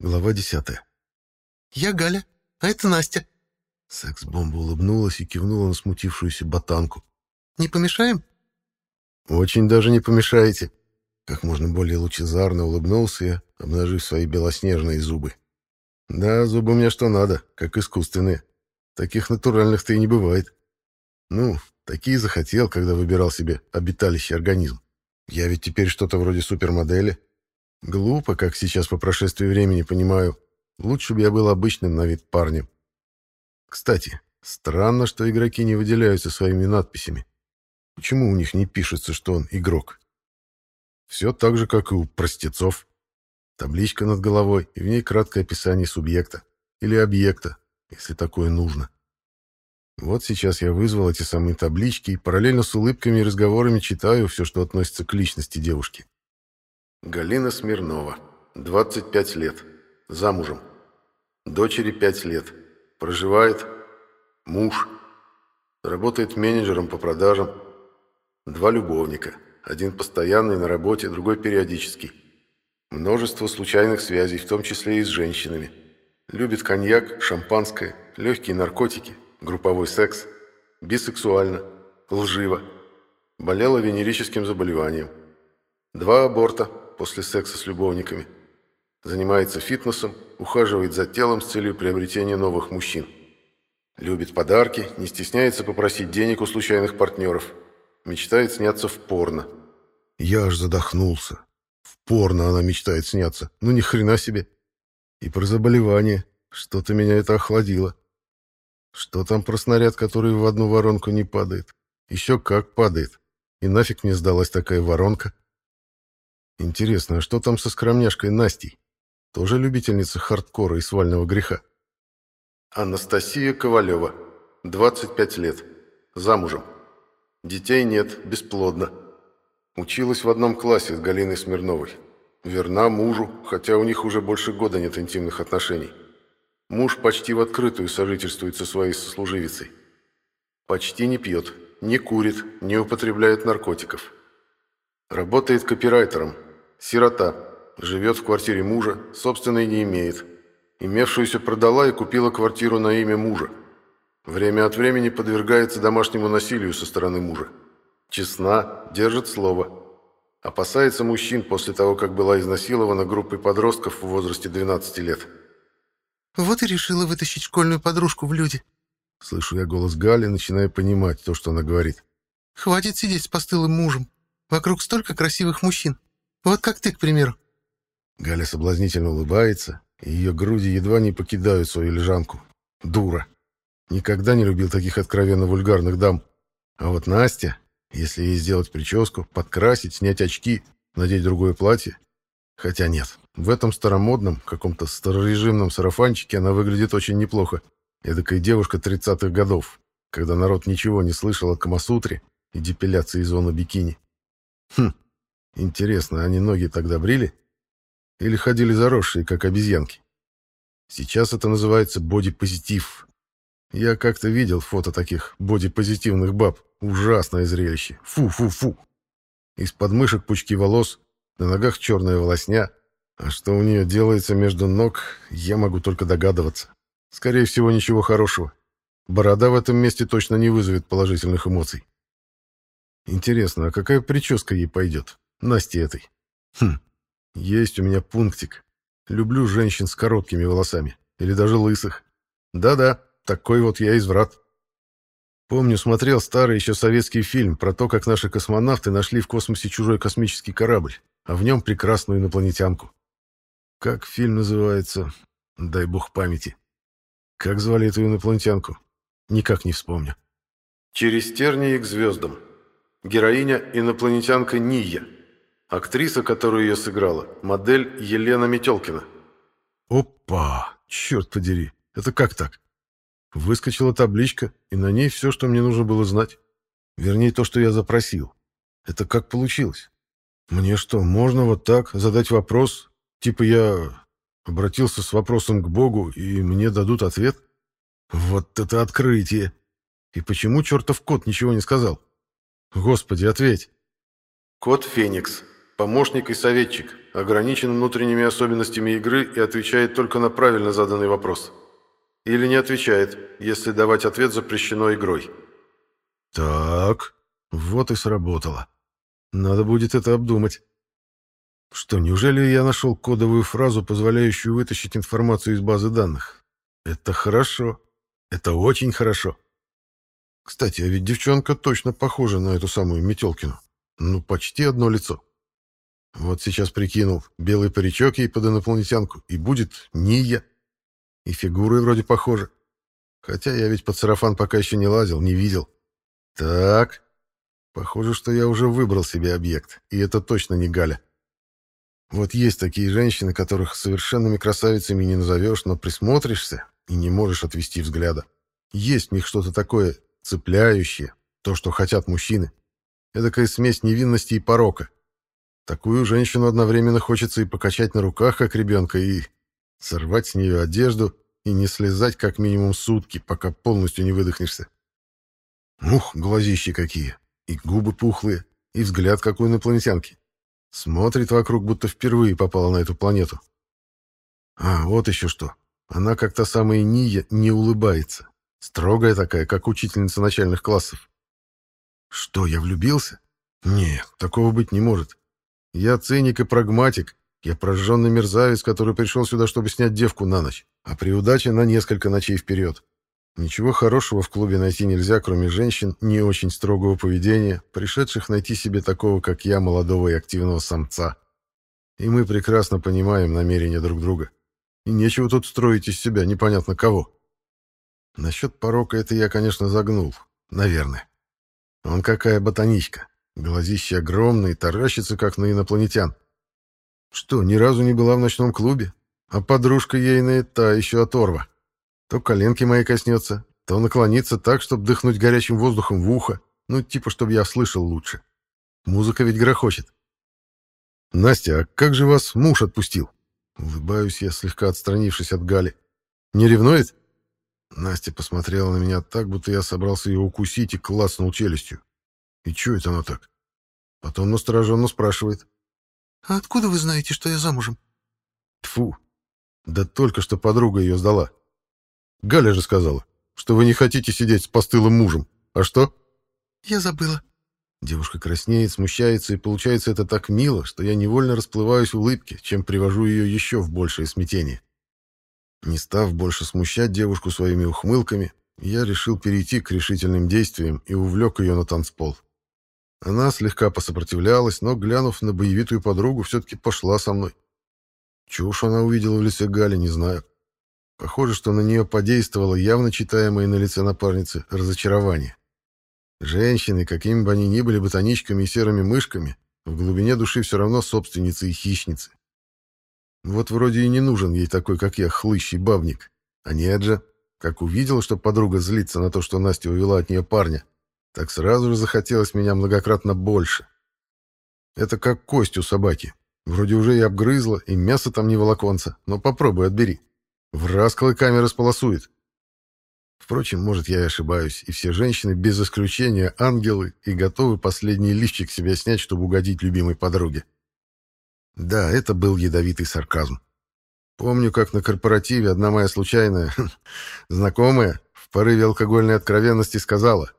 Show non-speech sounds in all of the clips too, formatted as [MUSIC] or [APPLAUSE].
Глава десятая. «Я Галя, а это Настя». Секс-бомба улыбнулась и кивнула на смутившуюся ботанку. «Не помешаем?» «Очень даже не помешаете». Как можно более лучезарно улыбнулся я, обнажив свои белоснежные зубы. «Да, зубы у меня что надо, как искусственные. Таких натуральных-то и не бывает. Ну, такие захотел, когда выбирал себе обиталище организм. Я ведь теперь что-то вроде супермодели. Глупо, как сейчас по прошествии времени понимаю. Лучше бы я был обычным на вид парнем. Кстати, странно, что игроки не выделяются своими надписями. Почему у них не пишется, что он игрок? Все так же, как и у простецов. Табличка над головой, и в ней краткое описание субъекта. Или объекта, если такое нужно. Вот сейчас я вызвал эти самые таблички и параллельно с улыбками и разговорами читаю все, что относится к личности девушки. Галина Смирнова, 25 лет, замужем. Дочери 5 лет. Проживает. Муж. Работает менеджером по продажам. Два любовника. Один постоянный на работе, другой периодический. Множество случайных связей, в том числе и с женщинами. Любит коньяк, шампанское, легкие наркотики, групповой секс. Бисексуально, лживо. Болела венерическим заболеванием. Два аборта после секса с любовниками. Занимается фитнесом, ухаживает за телом с целью приобретения новых мужчин. Любит подарки, не стесняется попросить денег у случайных партнеров. Мечтает сняться в порно. Я аж задохнулся. В порно она мечтает сняться. Ну ни хрена себе. И про заболевание. Что-то меня это охладило. Что там про снаряд, который в одну воронку не падает? Еще как падает. И нафиг мне сдалась такая воронка? Интересно, а что там со скромняшкой Настей? Тоже любительница хардкора и свального греха? Анастасия Ковалева, 25 лет, замужем. Детей нет, бесплодна. Училась в одном классе с Галиной Смирновой. Верна мужу, хотя у них уже больше года нет интимных отношений. Муж почти в открытую сожительствует со своей сослуживицей. Почти не пьет, не курит, не употребляет наркотиков. Работает копирайтером. Сирота. Живет в квартире мужа, собственной не имеет. Имевшуюся продала и купила квартиру на имя мужа. Время от времени подвергается домашнему насилию со стороны мужа. Честна, держит слово. Опасается мужчин после того, как была изнасилована группой подростков в возрасте 12 лет. «Вот и решила вытащить школьную подружку в люди». Слышу я голос Гали, начиная понимать то, что она говорит. «Хватит сидеть с постылым мужем. Вокруг столько красивых мужчин. Вот как ты, к примеру». Галя соблазнительно улыбается, и ее груди едва не покидают свою лежанку. Дура. Никогда не любил таких откровенно вульгарных дам. А вот Настя, если ей сделать прическу, подкрасить, снять очки, надеть другое платье... Хотя нет, в этом старомодном, каком-то старорежимном сарафанчике она выглядит очень неплохо. Эдакая девушка 30-х годов, когда народ ничего не слышал о Камасутре и депиляции зоны бикини. Хм, интересно, они ноги тогда брили? Или ходили заросшие, как обезьянки? Сейчас это называется бодипозитив. Я как-то видел фото таких бодипозитивных баб. Ужасное зрелище. Фу-фу-фу. Из подмышек пучки волос, на ногах черная волосня. А что у нее делается между ног, я могу только догадываться. Скорее всего, ничего хорошего. Борода в этом месте точно не вызовет положительных эмоций. Интересно, а какая прическа ей пойдет? Насте этой. Хм, есть у меня пунктик. Люблю женщин с короткими волосами. Или даже лысых. Да-да, такой вот я изврат. Помню, смотрел старый еще советский фильм про то, как наши космонавты нашли в космосе чужой космический корабль, а в нем прекрасную инопланетянку. Как фильм называется? Дай бог памяти. Как звали эту инопланетянку? Никак не вспомню. «Через тернии к звездам». Героиня – инопланетянка Ния. Актриса, которую ее сыграла, модель Елена Метелкина. Опа! Черт подери! Это как так? Выскочила табличка, и на ней все, что мне нужно было знать. Вернее, то, что я запросил. Это как получилось? Мне что, можно вот так задать вопрос? Типа я обратился с вопросом к Богу, и мне дадут ответ? Вот это открытие! И почему чертов кот ничего не сказал? Господи, ответь. Кот Феникс. Помощник и советчик. Ограничен внутренними особенностями игры и отвечает только на правильно заданный вопрос. Или не отвечает, если давать ответ запрещено игрой. Так, вот и сработало. Надо будет это обдумать. Что, неужели я нашел кодовую фразу, позволяющую вытащить информацию из базы данных? Это хорошо. Это очень хорошо. Кстати, а ведь девчонка точно похожа на эту самую Метелкину. Ну, почти одно лицо. Вот сейчас прикинул, белый паричок ей под инопланетянку, и будет Ния. И фигуры вроде похожи. Хотя я ведь под сарафан пока еще не лазил, не видел. Так, похоже, что я уже выбрал себе объект, и это точно не Галя. Вот есть такие женщины, которых совершенными красавицами не назовешь, но присмотришься и не можешь отвести взгляда. Есть в них что-то такое цепляющее, то, что хотят мужчины. Эдакая смесь невинности и порока. Такую женщину одновременно хочется и покачать на руках, как ребенка, и сорвать с нее одежду и не слезать как минимум сутки, пока полностью не выдохнешься. Ух, глазищи какие! И губы пухлые, и взгляд как у инопланетянки. Смотрит вокруг, будто впервые попала на эту планету. А, вот еще что. Она, как та самая Ния, не улыбается. Строгая такая, как учительница начальных классов. Что, я влюбился? Нет, такого быть не может. Я циник и прагматик. Я прожженный мерзавец, который пришел сюда, чтобы снять девку на ночь, а при удаче на несколько ночей вперед. Ничего хорошего в клубе найти нельзя, кроме женщин не очень строгого поведения, пришедших найти себе такого, как я, молодого и активного самца. И мы прекрасно понимаем намерения друг друга. И нечего тут строить из себя непонятно кого. Насчет порока это я, конечно, загнул. Наверное. Он какая ботаничка. Глазищи огромные, таращится, как на инопланетян. Что, ни разу не была в ночном клубе? А подружка ейная та еще оторва. То коленки мои коснется, то наклонится так, чтобы дыхнуть горячим воздухом в ухо. Ну, типа, чтобы я слышал лучше. Музыка ведь грохочет. «Настя, а как же вас муж отпустил?» Улыбаюсь я, слегка отстранившись от Гали. «Не ревнует?» Настя посмотрела на меня так, будто я собрался ее укусить и клацнул челюстью. «И чё это она так?» Потом настороженно спрашивает. «А откуда вы знаете, что я замужем?» Тфу, да только что подруга ее сдала. Галя же сказала, что вы не хотите сидеть с постылым мужем. А что? Я забыла. Девушка краснеет, смущается, и получается это так мило, что я невольно расплываюсь в улыбке, чем привожу ее еще в большее смятение. Не став больше смущать девушку своими ухмылками, я решил перейти к решительным действиям и увлек ее на танцпол. Она слегка посопротивлялась, но, глянув на боевитую подругу, все-таки пошла со мной. Чушь она увидела в лице Гали, не знаю. Похоже, что на нее подействовало явно читаемое на лице напарницы разочарование. Женщины, какими бы они ни были ботаничками и серыми мышками, в глубине души все равно собственницы и хищницы. Вот вроде и не нужен ей такой, как я, хлыщий бабник. А нет же, как увидел, что подруга злится на то, что Настя увела от нее парня, так сразу же захотелось меня многократно больше. Это как кость у собаки. Вроде уже и обгрызла, и мясо там не волоконца, но попробуй отбери. В раз клыками располосует. Впрочем, может, я и ошибаюсь, и все женщины, без исключения, ангелы и готовы последний лифчик себя снять, чтобы угодить любимой подруге. Да, это был ядовитый сарказм. Помню, как на корпоративе одна моя случайная [LAUGHS] знакомая в порыве алкогольной откровенности сказала,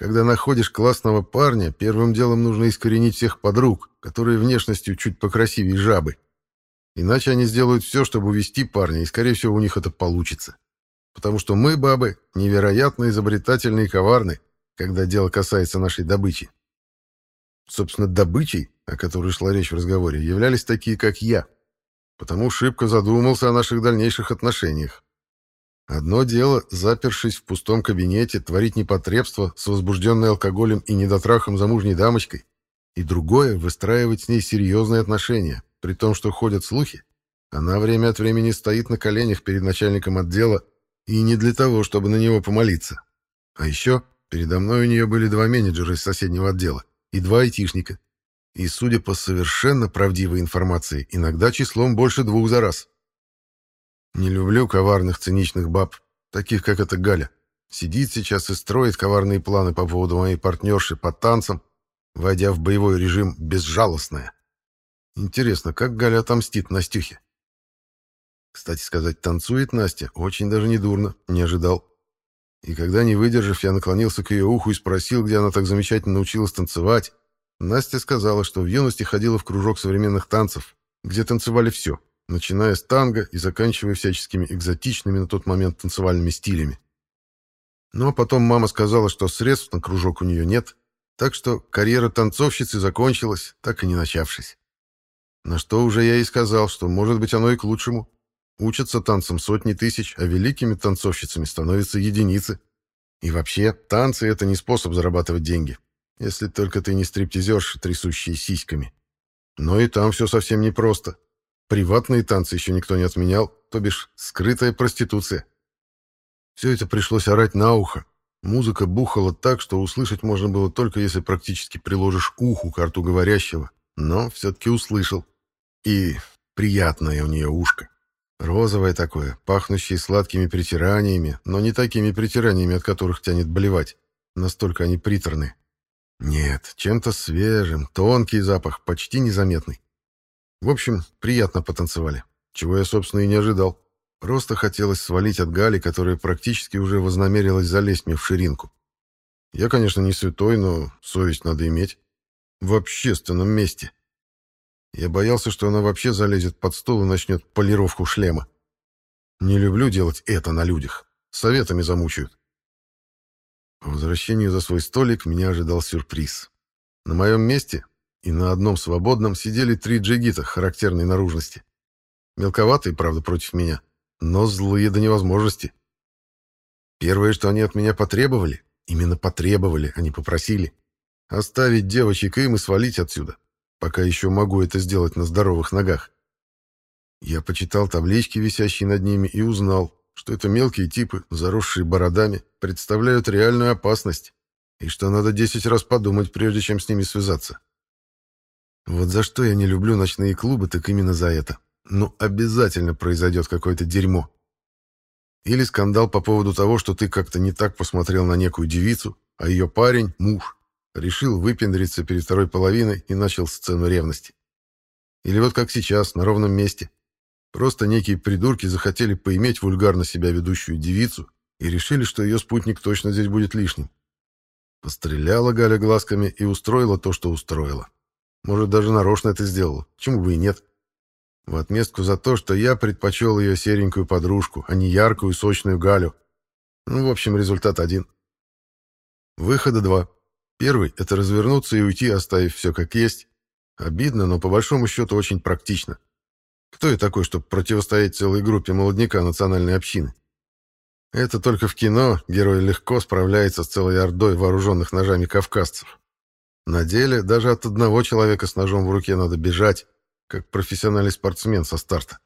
«Когда находишь классного парня, первым делом нужно искоренить всех подруг, которые внешностью чуть покрасивее жабы. Иначе они сделают все, чтобы увести парня, и, скорее всего, у них это получится. Потому что мы, бабы, невероятно изобретательны и коварны, когда дело касается нашей добычи. Собственно, добычей, о которой шла речь в разговоре, являлись такие, как я. Потому шибко задумался о наших дальнейших отношениях. Одно дело, запершись в пустом кабинете, творить непотребство с возбужденной алкоголем и недотрахом замужней дамочкой, и другое — выстраивать с ней серьезные отношения, при том, что ходят слухи. Она время от времени стоит на коленях перед начальником отдела, и не для того, чтобы на него помолиться. А еще передо мной у нее были два менеджера из соседнего отдела и два айтишника. И, судя по совершенно правдивой информации, иногда числом больше двух за раз. Не люблю коварных циничных баб, таких как эта Галя. Сидит сейчас и строит коварные планы по поводу моей партнерши по танцам, войдя в боевой режим безжалостная. Интересно, как Галя отомстит Настюхе? Кстати сказать, танцует Настя очень даже недурно, не ожидал. И когда, не выдержав, я наклонился к ее уху и спросил, где она так замечательно научилась танцевать, Настя сказала, что в юности ходила в кружок современных танцев, где танцевали все, начиная с танго и заканчивая всяческими экзотичными на тот момент танцевальными стилями. Ну а потом мама сказала, что средств на кружок у нее нет, так что карьера танцовщицы закончилась, так и не начавшись. На что уже я и сказал, что, может быть, оно и к лучшему. Учатся танцам сотни тысяч, а великими танцовщицами становятся единицы. И вообще, танцы — это не способ зарабатывать деньги, если только ты не стриптизерша, трясущие сиськами. Но и там все совсем непросто. Приватные танцы еще никто не отменял, то бишь скрытая проституция. Все это пришлось орать на ухо. Музыка бухала так, что услышать можно было только если практически приложишь уху к рту говорящего, но все-таки услышал. И приятное у нее ушко. Розовое такое, пахнущее сладкими притираниями, но не такими притираниями, от которых тянет блевать. Настолько они приторные. Нет, чем-то свежим, тонкий запах, почти незаметный. В общем, приятно потанцевали, чего я, собственно, и не ожидал. Просто хотелось свалить от Гали, которая практически уже вознамерилась залезть мне в ширинку. Я, конечно, не святой, но совесть надо иметь. В общественном месте. Я боялся, что она вообще залезет под стол и начнет полировку шлема. Не люблю делать это на людях. Советами замучают. По возвращению за свой столик меня ожидал сюрприз. На моем месте и на одном свободном сидели три джигита характерной наружности. Мелковатые, правда, против меня, но злые до невозможности. Первое, что они от меня потребовали, именно потребовали, а не попросили, оставить девочек им и свалить отсюда пока еще могу это сделать на здоровых ногах. Я почитал таблички, висящие над ними, и узнал, что это мелкие типы, заросшие бородами, представляют реальную опасность, и что надо десять раз подумать, прежде чем с ними связаться. Вот за что я не люблю ночные клубы, так именно за это. Ну, обязательно произойдет какое-то дерьмо. Или скандал по поводу того, что ты как-то не так посмотрел на некую девицу, а ее парень — муж. Решил выпендриться перед второй половиной и начал сцену ревности. Или вот как сейчас, на ровном месте. Просто некие придурки захотели поиметь вульгарно себя ведущую девицу и решили, что ее спутник точно здесь будет лишним. Постреляла Галя глазками и устроила то, что устроила. Может, даже нарочно это сделала. Чему бы и нет. В отместку за то, что я предпочел ее серенькую подружку, а не яркую сочную Галю. Ну, в общем, результат один. Выхода два. Первый — это развернуться и уйти, оставив все как есть. Обидно, но по большому счету очень практично. Кто я такой, чтобы противостоять целой группе молодняка национальной общины? Это только в кино герой легко справляется с целой ордой вооруженных ножами кавказцев. На деле даже от одного человека с ножом в руке надо бежать, как профессиональный спортсмен со старта.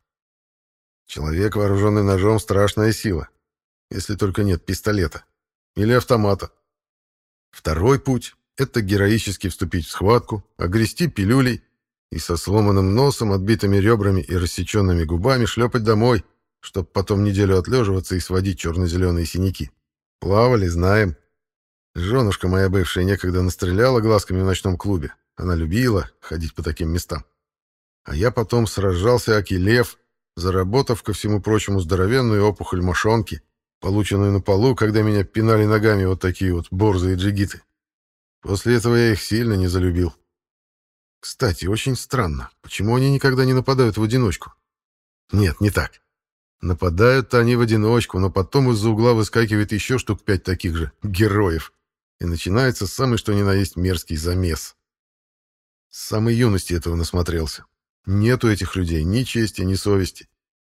Человек, вооруженный ножом, страшная сила, если только нет пистолета или автомата. Второй путь — это героически вступить в схватку, огрести пилюлей и со сломанным носом, отбитыми ребрами и рассеченными губами шлепать домой, чтобы потом неделю отлеживаться и сводить черно-зеленые синяки. Плавали, знаем. Женушка моя бывшая некогда настреляла глазками в ночном клубе. Она любила ходить по таким местам. А я потом сражался аки лев, заработав, ко всему прочему, здоровенную опухоль мошонки — полученную на полу, когда меня пинали ногами вот такие вот борзые джигиты. После этого я их сильно не залюбил. Кстати, очень странно, почему они никогда не нападают в одиночку? Нет, не так. Нападают они в одиночку, но потом из-за угла выскакивает еще штук пять таких же героев, и начинается самый что ни на есть мерзкий замес. С самой юности этого насмотрелся. Нету этих людей ни чести, ни совести.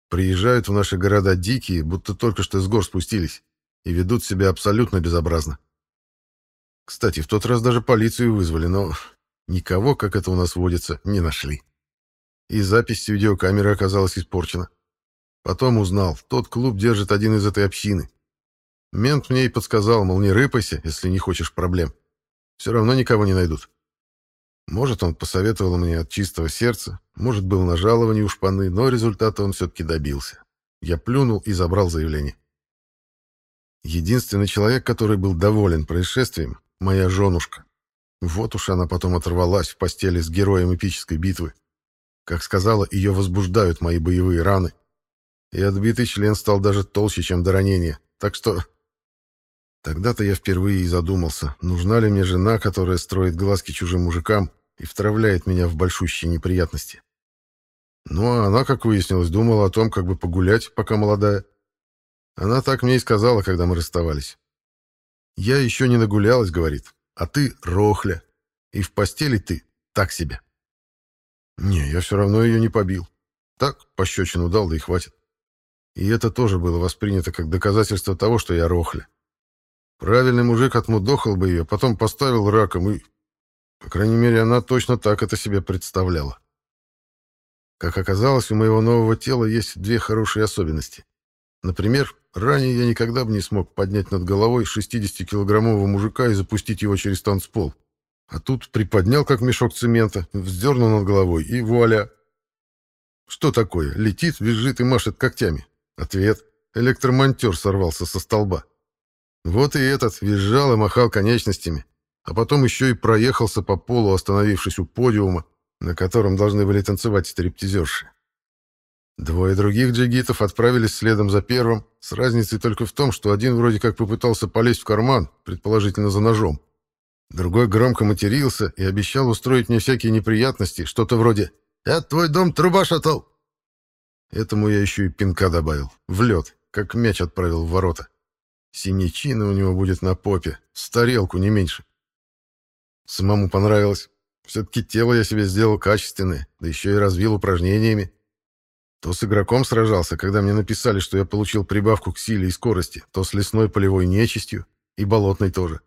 Приезжают в наши города дикие, будто только что с гор спустились, и ведут себя абсолютно безобразно. Кстати, в тот раз даже полицию вызвали, но никого, как это у нас водится, не нашли. И запись с видеокамеры оказалась испорчена. Потом узнал, тот клуб держит один из этой общины. Мент мне и подсказал, мол, не рыпайся, если не хочешь проблем. Все равно никого не найдут. Может, он посоветовал мне от чистого сердца, может, был на жаловании у шпаны, но результата он все-таки добился. Я плюнул и забрал заявление. Единственный человек, который был доволен происшествием, моя женушка. Вот уж она потом оторвалась в постели с героем эпической битвы. Как сказала, ее возбуждают мои боевые раны. И отбитый член стал даже толще, чем до ранения. Так что... Тогда-то я впервые и задумался, нужна ли мне жена, которая строит глазки чужим мужикам и втравляет меня в большущие неприятности. Ну, а она, как выяснилось, думала о том, как бы погулять, пока молодая. Она так мне и сказала, когда мы расставались. «Я еще не нагулялась», — говорит, — «а ты рохля, и в постели ты так себе». Не, я все равно ее не побил. Так, пощечину дал, да и хватит. И это тоже было воспринято как доказательство того, что я рохля. Правильный мужик отмудохал бы ее, потом поставил раком и... По крайней мере, она точно так это себе представляла. Как оказалось, у моего нового тела есть две хорошие особенности. Например, ранее я никогда бы не смог поднять над головой 60-килограммового мужика и запустить его через танцпол. А тут приподнял, как мешок цемента, вздернул над головой, и вуаля! Что такое? Летит, визжит и машет когтями. Ответ. Электромонтер сорвался со столба. Вот и этот визжал и махал конечностями, а потом еще и проехался по полу, остановившись у подиума, на котором должны были танцевать стриптизерши. Двое других джигитов отправились следом за первым, с разницей только в том, что один вроде как попытался полезть в карман, предположительно за ножом. Другой громко матерился и обещал устроить мне всякие неприятности, что-то вроде «Я твой дом труба шатал!» Этому я еще и пинка добавил, в лед, как мяч отправил в ворота. Синячина у него будет на попе, с тарелку не меньше. Самому понравилось. Все-таки тело я себе сделал качественное, да еще и развил упражнениями. То с игроком сражался, когда мне написали, что я получил прибавку к силе и скорости, то с лесной полевой нечистью и болотной тоже.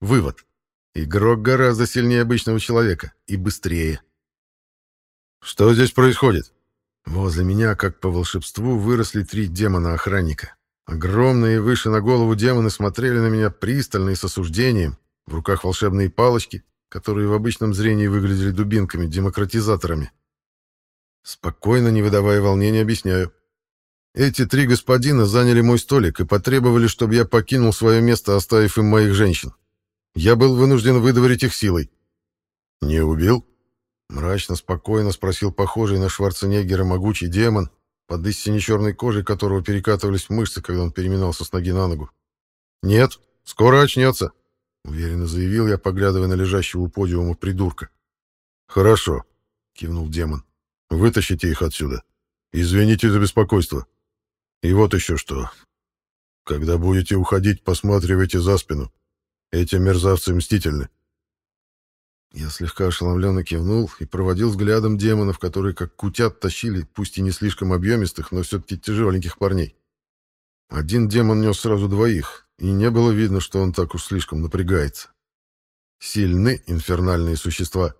Вывод. Игрок гораздо сильнее обычного человека и быстрее. Что здесь происходит? Возле меня, как по волшебству, выросли три демона-охранника. Огромные выше на голову демоны смотрели на меня пристально и с осуждением. В руках волшебные палочки, которые в обычном зрении выглядели дубинками, демократизаторами. Спокойно, не выдавая волнения, объясняю. Эти три господина заняли мой столик и потребовали, чтобы я покинул свое место, оставив им моих женщин. Я был вынужден выдворить их силой. «Не убил?» Мрачно, спокойно спросил похожий на Шварценеггера могучий демон, под истине черной кожей которого перекатывались мышцы, когда он переминался с ноги на ногу. «Нет, скоро очнется», — уверенно заявил я, поглядывая на лежащего у подиума придурка. «Хорошо», — кивнул демон. «Вытащите их отсюда. Извините за беспокойство. И вот еще что. Когда будете уходить, посматривайте за спину. Эти мерзавцы мстительны». Я слегка ошеломленно кивнул и проводил взглядом демонов, которые как кутят тащили, пусть и не слишком объемистых, но все-таки тяжеленьких парней. Один демон нес сразу двоих, и не было видно, что он так уж слишком напрягается. Сильны инфернальные существа.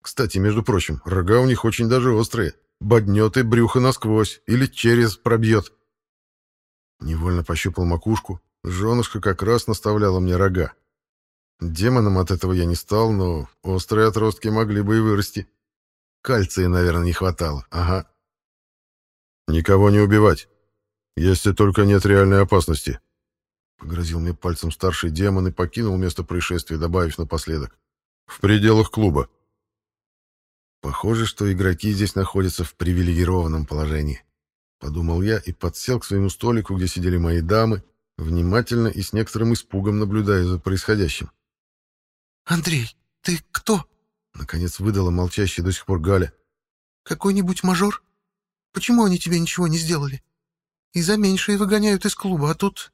Кстати, между прочим, рога у них очень даже острые. Боднет и брюхо насквозь, или через пробьет. Невольно пощупал макушку. Женушка как раз наставляла мне рога. Демоном от этого я не стал, но острые отростки могли бы и вырасти. Кальция, наверное, не хватало. Ага. Никого не убивать, если только нет реальной опасности. Погрозил мне пальцем старший демон и покинул место происшествия, добавив напоследок. В пределах клуба. Похоже, что игроки здесь находятся в привилегированном положении. Подумал я и подсел к своему столику, где сидели мои дамы, внимательно и с некоторым испугом наблюдая за происходящим. «Андрей, ты кто?» Наконец выдала молчащая до сих пор Галя. «Какой-нибудь мажор? Почему они тебе ничего не сделали? И за меньшее выгоняют из клуба, а тут...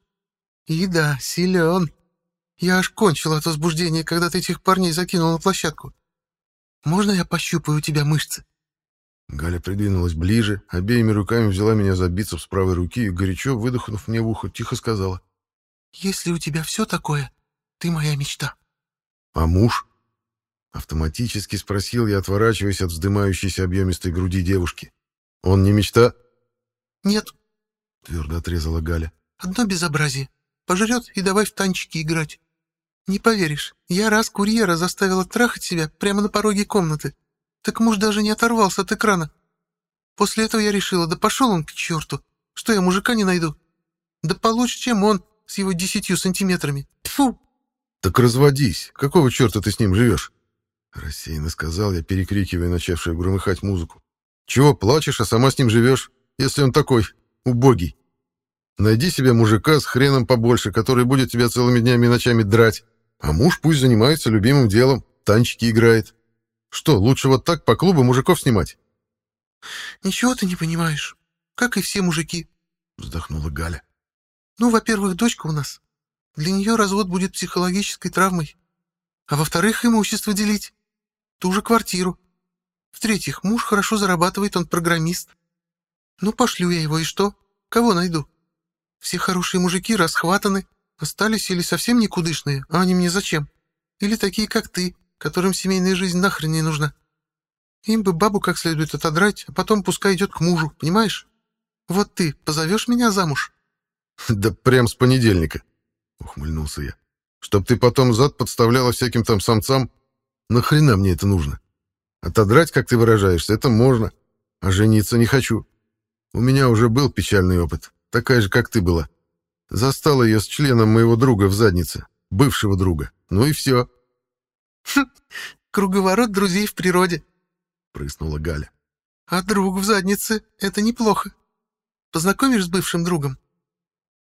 И да, силен. Я аж кончил от возбуждения, когда ты этих парней закинул на площадку. Можно я пощупаю у тебя мышцы?» Галя придвинулась ближе, обеими руками взяла меня за бицепс правой руки и, горячо выдохнув мне в ухо, тихо сказала. «Если у тебя все такое, ты моя мечта». «А муж?» Автоматически спросил я, отворачиваясь от вздымающейся объемистой груди девушки. «Он не мечта?» «Нет», — твердо отрезала Галя. «Одно безобразие. Пожрет и давай в танчики играть. Не поверишь, я раз курьера заставила трахать себя прямо на пороге комнаты. Так муж даже не оторвался от экрана. После этого я решила, да пошел он к черту, что я мужика не найду. Да получше, чем он с его десятью сантиметрами. Тьфу!» «Так разводись! Какого черта ты с ним живешь?» Рассеянно сказал я, перекрикивая начавшую громыхать музыку. Чего плачешь, а сама с ним живешь, если он такой убогий? Найди себе мужика с хреном побольше, который будет тебя целыми днями и ночами драть. А муж пусть занимается любимым делом, танчики играет. Что, лучше вот так по клубу мужиков снимать? Ничего ты не понимаешь. Как и все мужики, вздохнула Галя. Ну, во-первых, дочка у нас. Для нее развод будет психологической травмой. А во-вторых, имущество делить. Ту же квартиру. В-третьих, муж хорошо зарабатывает, он программист. Ну, пошлю я его, и что? Кого найду? Все хорошие мужики расхватаны, остались или совсем никудышные, а они мне зачем? Или такие, как ты, которым семейная жизнь нахрен не нужна. Им бы бабу как следует отодрать, а потом пускай идет к мужу, понимаешь? Вот ты позовешь меня замуж?» [LAUGHS] «Да прям с понедельника», — ухмыльнулся я. «Чтоб ты потом зад подставляла всяким там самцам? Нахрена мне это нужно? Отодрать, как ты выражаешься, это можно, а жениться не хочу. У меня уже был печальный опыт, такая же, как ты была. Застала ее с членом моего друга в заднице, бывшего друга. Ну и все. Хм, круговорот друзей в природе, прыснула Галя. А друг в заднице — это неплохо. Познакомишь с бывшим другом?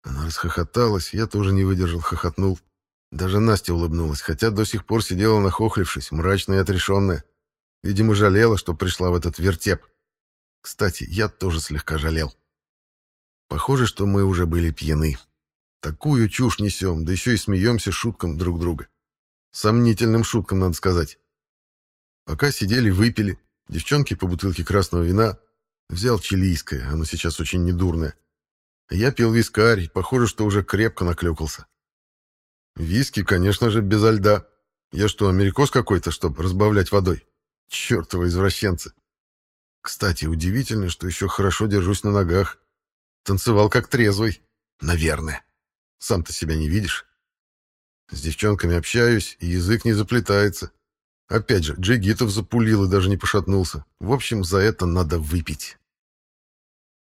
Она расхохоталась, я тоже не выдержал, хохотнул. Даже Настя улыбнулась, хотя до сих пор сидела нахохлившись, мрачная и отрешенная. Видимо, жалела, что пришла в этот вертеп. Кстати, я тоже слегка жалел. Похоже, что мы уже были пьяны. Такую чушь несем, да еще и смеемся шуткам друг друга. Сомнительным шуткам, надо сказать. Пока сидели, выпили. Девчонки по бутылке красного вина. Взял чилийское, оно сейчас очень недурное. Я пил вискарь, похоже, что уже крепко наклюкался. Виски, конечно же, безо льда. Я что, америкос какой-то, чтобы разбавлять водой? Чёртовы извращенцы. Кстати, удивительно, что еще хорошо держусь на ногах. Танцевал как трезвый. Наверное. Сам-то себя не видишь. С девчонками общаюсь, и язык не заплетается. Опять же, Джигитов запулил и даже не пошатнулся. В общем, за это надо выпить.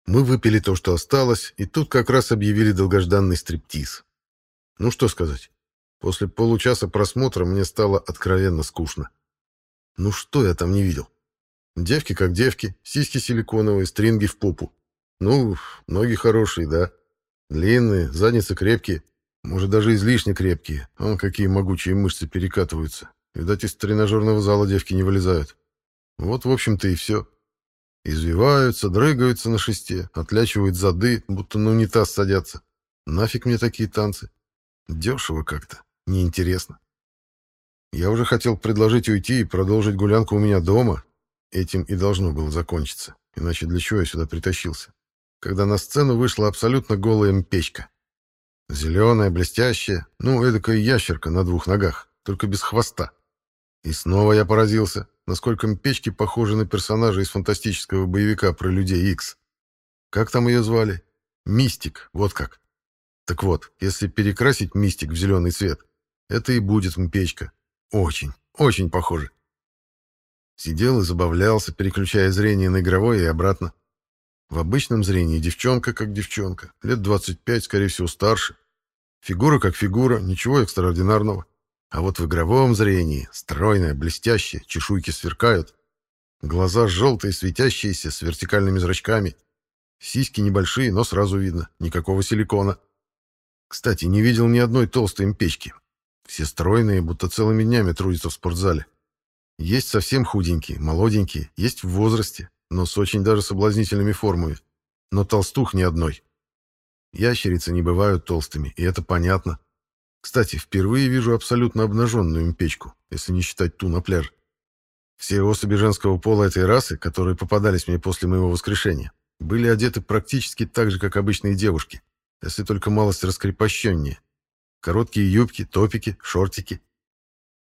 Мы выпили то, что осталось, и тут как раз объявили долгожданный стриптиз. Ну что сказать. После получаса просмотра мне стало откровенно скучно. Ну что я там не видел? Девки как девки, сиськи силиконовые, стринги в попу. Ну, ноги хорошие, да. Длинные, задницы крепкие. Может, даже излишне крепкие. Вон какие могучие мышцы перекатываются. Видать, из тренажерного зала девки не вылезают. Вот, в общем-то, и все. Извиваются, дрыгаются на шесте, отлячивают зады, будто на унитаз садятся. Нафиг мне такие танцы? Дешево как-то, неинтересно. Я уже хотел предложить уйти и продолжить гулянку у меня дома. Этим и должно было закончиться. Иначе для чего я сюда притащился? Когда на сцену вышла абсолютно голая мпечка. Зеленая, блестящая, ну, эдакая ящерка на двух ногах, только без хвоста. И снова я поразился, насколько Мпечки похожи на персонажа из фантастического боевика про Людей Икс. Как там ее звали? Мистик, вот как. Так вот, если перекрасить Мистик в зеленый цвет, это и будет Мпечка. Очень, очень похоже. Сидел и забавлялся, переключая зрение на игровое и обратно. В обычном зрении девчонка как девчонка, лет 25, скорее всего, старше. Фигура как фигура, ничего экстраординарного. А вот в игровом зрении стройная, блестящая, чешуйки сверкают. Глаза желтые, светящиеся, с вертикальными зрачками. Сиськи небольшие, но сразу видно, никакого силикона. Кстати, не видел ни одной толстой импечки. Все стройные, будто целыми днями трудятся в спортзале. Есть совсем худенькие, молоденькие, есть в возрасте, но с очень даже соблазнительными формами. Но толстух ни одной. Ящерицы не бывают толстыми, и это понятно. Кстати, впервые вижу абсолютно обнаженную импечку, если не считать ту на пляже. Все особи женского пола этой расы, которые попадались мне после моего воскрешения, были одеты практически так же, как обычные девушки, если только малость раскрепощеннее. Короткие юбки, топики, шортики.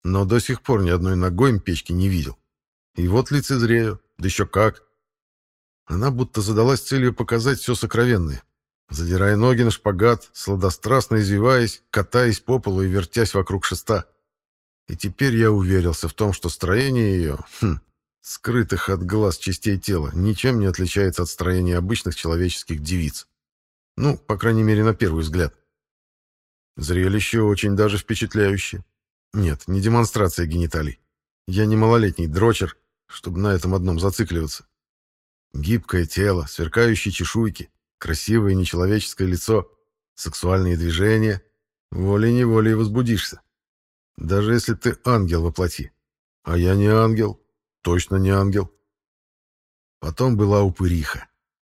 Но до сих пор ни одной ногой импечки не видел. И вот лицезрею, да еще как. Она будто задалась целью показать все сокровенное. Задирая ноги на шпагат, сладострастно извиваясь, катаясь по полу и вертясь вокруг шеста. И теперь я уверился в том, что строение ее, хм, скрытых от глаз частей тела, ничем не отличается от строения обычных человеческих девиц. Ну, по крайней мере, на первый взгляд. Зрелище очень даже впечатляющее. Нет, не демонстрация гениталий. Я не малолетний дрочер, чтобы на этом одном зацикливаться. Гибкое тело, сверкающие чешуйки, красивое нечеловеческое лицо, сексуальные движения. Волей-неволей возбудишься. Даже если ты ангел во плоти. А я не ангел. Точно не ангел. Потом была упыриха.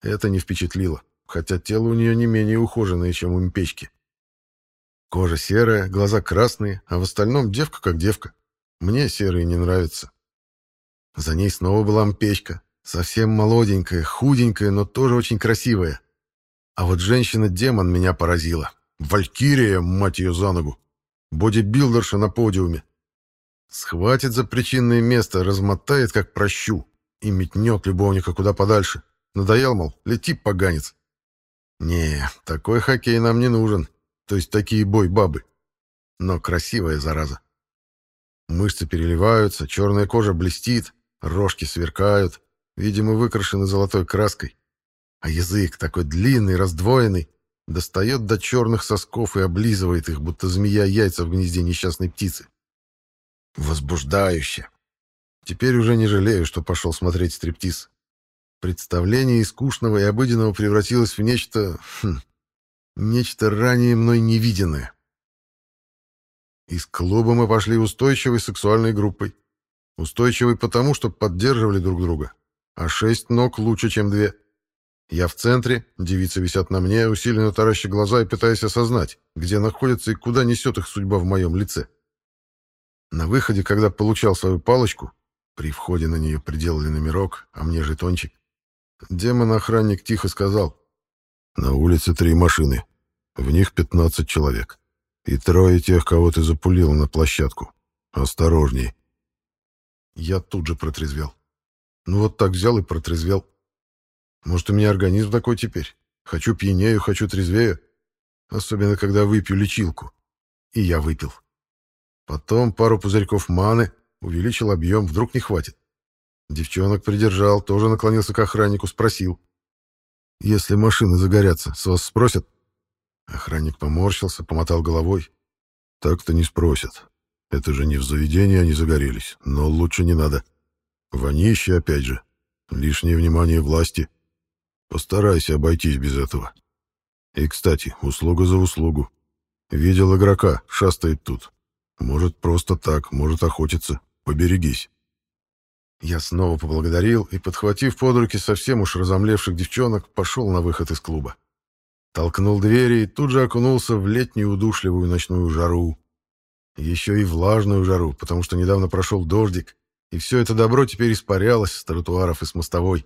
Это не впечатлило, хотя тело у нее не менее ухоженное, чем у импечки. Кожа серая, глаза красные, а в остальном девка как девка. Мне серые не нравятся. За ней снова была мпечка, совсем молоденькая, худенькая, но тоже очень красивая. А вот женщина-демон меня поразила. Валькирия, мать ее за ногу. Бодибилдерша на подиуме. Схватит за причинное место, размотает, как прощу, и метнет любовника куда подальше. Надоел, мол, лети, поганец. Не, такой хоккей нам не нужен, то есть такие бой-бабы. Но красивая зараза. Мышцы переливаются, черная кожа блестит, рожки сверкают, видимо, выкрашены золотой краской. А язык такой длинный, раздвоенный, достает до черных сосков и облизывает их, будто змея яйца в гнезде несчастной птицы. Возбуждающе. Теперь уже не жалею, что пошел смотреть стриптиз. Представление из скучного и обыденного превратилось в нечто... Хм, нечто ранее мной невиденное. Из клуба мы пошли устойчивой сексуальной группой. Устойчивой потому, что поддерживали друг друга. А шесть ног лучше, чем две. Я в центре, девицы висят на мне, усиленно тараща глаза и пытаясь осознать, где находятся и куда несет их судьба в моем лице. На выходе, когда получал свою палочку, при входе на нее приделали номерок, а мне жетончик, демон-охранник тихо сказал, «На улице три машины, в них пятнадцать человек, и трое тех, кого ты запулил на площадку. Осторожней». Я тут же протрезвел. Ну вот так взял и протрезвел. Может, у меня организм такой теперь? Хочу пьянею, хочу трезвею. Особенно, когда выпью лечилку. И я выпил. Потом пару пузырьков маны, увеличил объем, вдруг не хватит. Девчонок придержал, тоже наклонился к охраннику, спросил. «Если машины загорятся, с вас спросят?» Охранник поморщился, помотал головой. «Так-то не спросят. Это же не в заведении они загорелись, но лучше не надо. Вонище, опять же. Лишнее внимание власти. Постарайся обойтись без этого. И, кстати, услуга за услугу. Видел игрока, шастает тут. Может, просто так, может, охотиться. Поберегись. Я снова поблагодарил и, подхватив под руки совсем уж разомлевших девчонок, пошел на выход из клуба. Толкнул двери и тут же окунулся в летнюю удушливую ночную жару. Еще и влажную жару, потому что недавно прошел дождик, и все это добро теперь испарялось с тротуаров и с мостовой.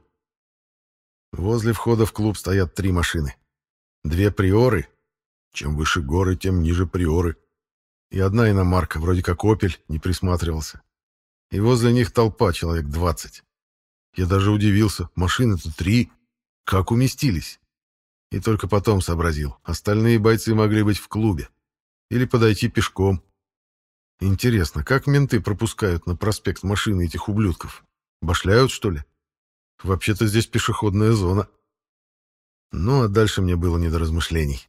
Возле входа в клуб стоят три машины. Две приоры. Чем выше горы, тем ниже приоры. И одна иномарка, вроде как «Опель», не присматривался. И возле них толпа, человек двадцать. Я даже удивился, машины-то три. Как уместились? И только потом сообразил, остальные бойцы могли быть в клубе. Или подойти пешком. Интересно, как менты пропускают на проспект машины этих ублюдков? Башляют, что ли? Вообще-то здесь пешеходная зона. Ну, а дальше мне было не до размышлений.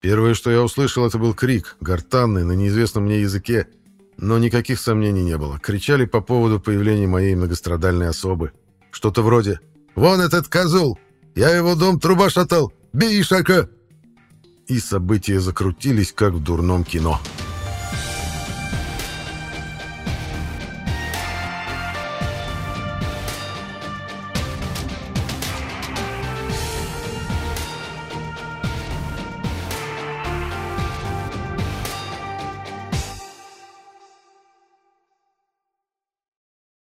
Первое, что я услышал, это был крик, гортанный, на неизвестном мне языке, но никаких сомнений не было. Кричали по поводу появления моей многострадальной особы. Что-то вроде «Вон этот козел! Я его дом труба шатал! Бей, Шака!» И события закрутились, как в дурном кино. «Бей,